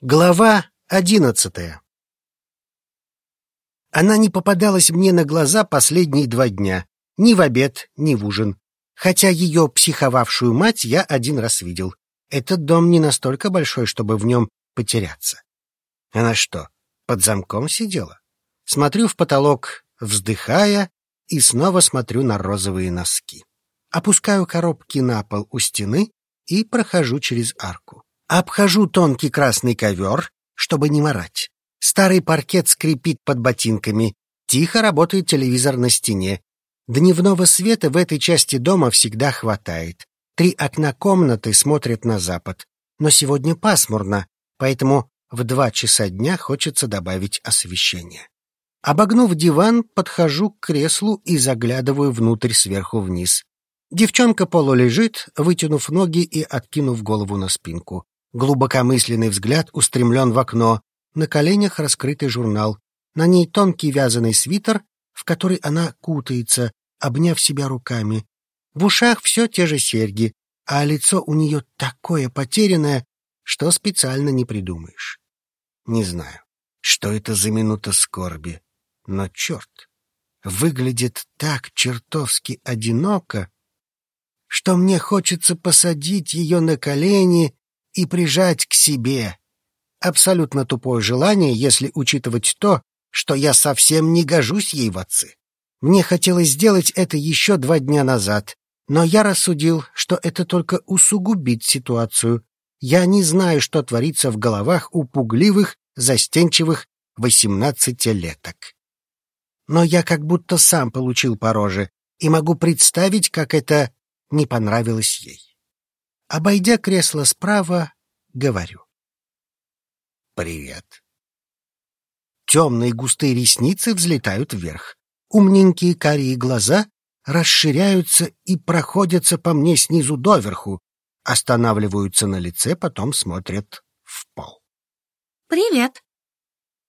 Глава одиннадцатая Она не попадалась мне на глаза последние два дня, ни в обед, ни в ужин. Хотя ее психовавшую мать я один раз видел. Этот дом не настолько большой, чтобы в нем потеряться. Она что, под замком сидела? Смотрю в потолок, вздыхая, и снова смотрю на розовые носки. Опускаю коробки на пол у стены и прохожу через арку. Обхожу тонкий красный ковер, чтобы не морать. Старый паркет скрипит под ботинками. Тихо работает телевизор на стене. Дневного света в этой части дома всегда хватает. Три окна комнаты смотрят на запад. Но сегодня пасмурно, поэтому в два часа дня хочется добавить освещение. Обогнув диван, подхожу к креслу и заглядываю внутрь сверху вниз. Девчонка полулежит, вытянув ноги и откинув голову на спинку. Глубокомысленный взгляд устремлен в окно. На коленях раскрытый журнал. На ней тонкий вязаный свитер, в который она кутается, обняв себя руками. В ушах все те же серьги, а лицо у нее такое потерянное, что специально не придумаешь. Не знаю, что это за минута скорби, но черт, выглядит так чертовски одиноко, что мне хочется посадить ее на колени и прижать к себе. Абсолютно тупое желание, если учитывать то, что я совсем не гожусь ей в отцы. Мне хотелось сделать это еще два дня назад, но я рассудил, что это только усугубит ситуацию. Я не знаю, что творится в головах у пугливых, застенчивых восемнадцатилеток. Но я как будто сам получил по роже и могу представить, как это не понравилось ей. Обойдя кресло справа, говорю. «Привет». Темные густые ресницы взлетают вверх. Умненькие карие глаза расширяются и проходятся по мне снизу доверху, останавливаются на лице, потом смотрят в пол. «Привет».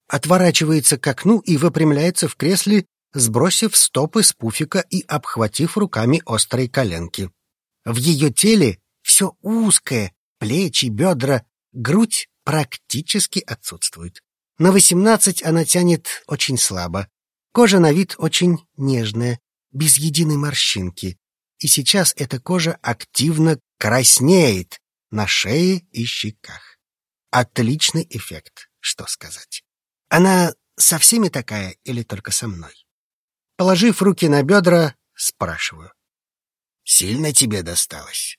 Отворачивается к окну и выпрямляется в кресле, сбросив стопы с пуфика и обхватив руками острые коленки. В ее теле все узкое, плечи, бедра, грудь практически отсутствует. На восемнадцать она тянет очень слабо. Кожа на вид очень нежная, без единой морщинки. И сейчас эта кожа активно краснеет на шее и щеках. Отличный эффект, что сказать. Она со всеми такая или только со мной? Положив руки на бедра, спрашиваю. Сильно тебе досталось?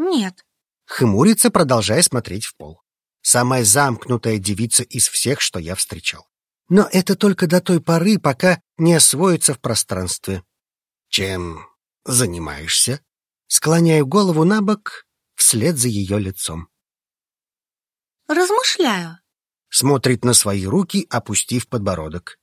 Нет. Хмурится, продолжая смотреть в пол. Самая замкнутая девица из всех, что я встречал. Но это только до той поры, пока не освоится в пространстве. Чем занимаешься? Склоняю голову на бок вслед за ее лицом. Размышляю. Смотрит на свои руки, опустив подбородок.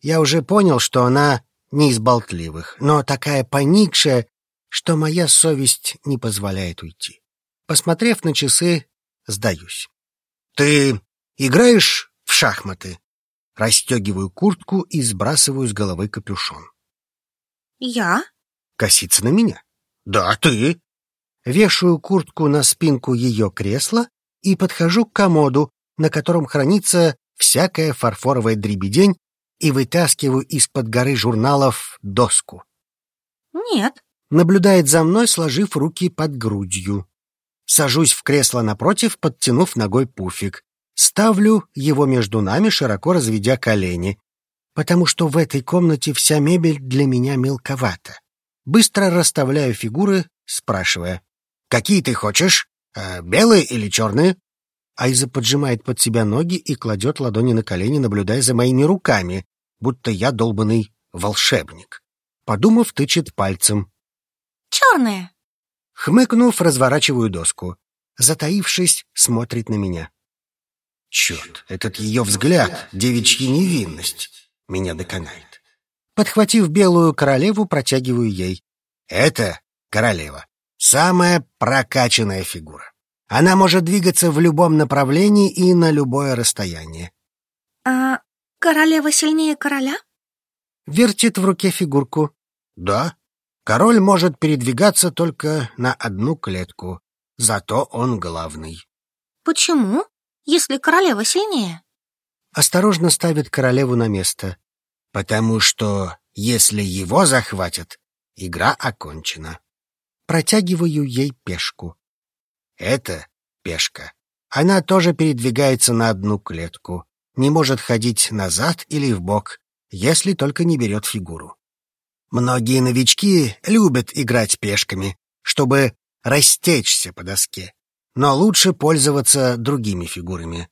Я уже понял, что она не из болтливых, но такая поникшая, что моя совесть не позволяет уйти. Посмотрев на часы, сдаюсь. «Ты играешь в шахматы?» Растегиваю куртку и сбрасываю с головы капюшон. Я? Косится на меня. «Да, ты!» Вешаю куртку на спинку ее кресла и подхожу к комоду, на котором хранится всякая фарфоровая дребедень, и вытаскиваю из-под горы журналов доску. Нет наблюдает за мной, сложив руки под грудью. Сажусь в кресло напротив, подтянув ногой пуфик. Ставлю его между нами, широко разведя колени, потому что в этой комнате вся мебель для меня мелковата. Быстро расставляю фигуры, спрашивая, «Какие ты хочешь? Э, белые или черные?» Айза поджимает под себя ноги и кладет ладони на колени, наблюдая за моими руками, будто я долбанный волшебник. Подумав, тычет пальцем черные. Хмыкнув, разворачиваю доску. Затаившись, смотрит на меня. Черт, этот ее взгляд, девичья невинность, меня доконает. Подхватив белую королеву, протягиваю ей. Это королева. Самая прокачанная фигура. Она может двигаться в любом направлении и на любое расстояние. А королева сильнее короля? Вертит в руке фигурку. Да, Король может передвигаться только на одну клетку, зато он главный. Почему? если королева сильнее? Осторожно ставит королеву на место. Потому что, если его захватят, игра окончена. Протягиваю ей пешку. Это пешка. Она тоже передвигается на одну клетку. Не может ходить назад или вбок, если только не берет фигуру. Многие новички любят играть пешками, чтобы растечься по доске, но лучше пользоваться другими фигурами.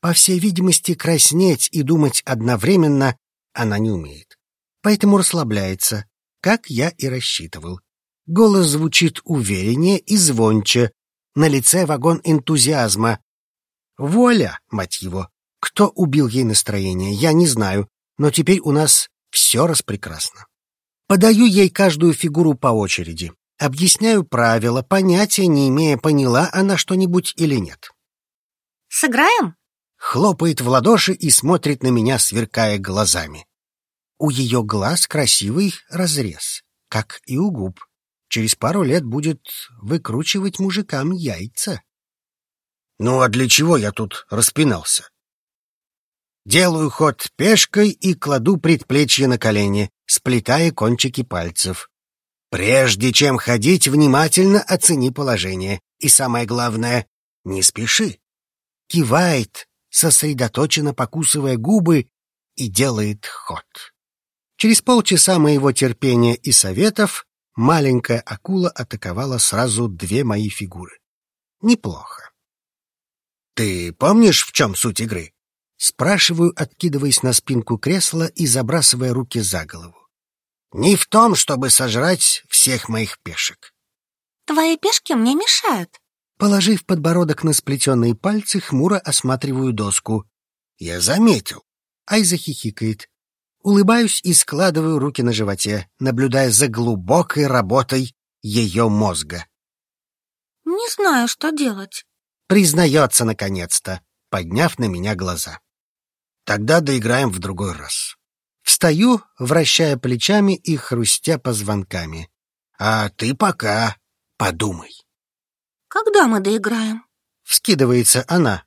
По всей видимости, краснеть и думать одновременно она не умеет. Поэтому расслабляется, как я и рассчитывал. Голос звучит увереннее и звонче, на лице вагон энтузиазма. Воля, мать его! Кто убил ей настроение, я не знаю, но теперь у нас все распрекрасно. Подаю ей каждую фигуру по очереди. Объясняю правила, понятия не имея, поняла она что-нибудь или нет. Сыграем? Хлопает в ладоши и смотрит на меня, сверкая глазами. У ее глаз красивый разрез, как и у губ. Через пару лет будет выкручивать мужикам яйца. Ну а для чего я тут распинался? Делаю ход пешкой и кладу предплечье на колени, сплетая кончики пальцев. Прежде чем ходить, внимательно оцени положение. И самое главное, не спеши. Кивает, сосредоточенно покусывая губы, и делает ход. Через полчаса моего терпения и советов маленькая акула атаковала сразу две мои фигуры. Неплохо. Ты помнишь, в чем суть игры? Спрашиваю, откидываясь на спинку кресла и забрасывая руки за голову. Не в том, чтобы сожрать всех моих пешек. Твои пешки мне мешают. Положив подбородок на сплетенные пальцы, хмуро осматриваю доску. Я заметил. Айза хихикает. Улыбаюсь и складываю руки на животе, наблюдая за глубокой работой ее мозга. Не знаю, что делать. Признается наконец-то, подняв на меня глаза. Тогда доиграем в другой раз. Встаю, вращая плечами и хрустя позвонками. А ты пока подумай. Когда мы доиграем? Вскидывается она.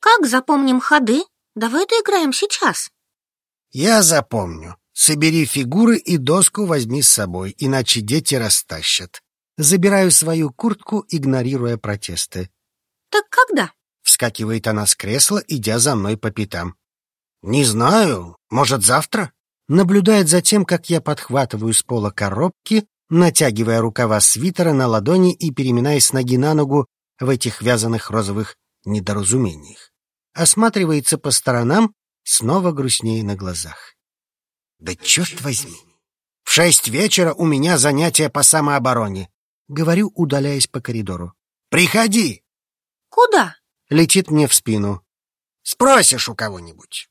Как запомним ходы? Давай доиграем сейчас. Я запомню. Собери фигуры и доску возьми с собой, иначе дети растащат. Забираю свою куртку, игнорируя протесты. Так когда? Вскакивает она с кресла, идя за мной по пятам. Не знаю, может, завтра? Наблюдает за тем, как я подхватываю с пола коробки, натягивая рукава свитера на ладони и переминаясь с ноги на ногу в этих вязаных розовых недоразумениях. Осматривается по сторонам, снова грустнее на глазах. Да черт возьми! В шесть вечера у меня занятия по самообороне. Говорю, удаляясь по коридору. Приходи! Куда? Летит мне в спину. Спросишь у кого-нибудь.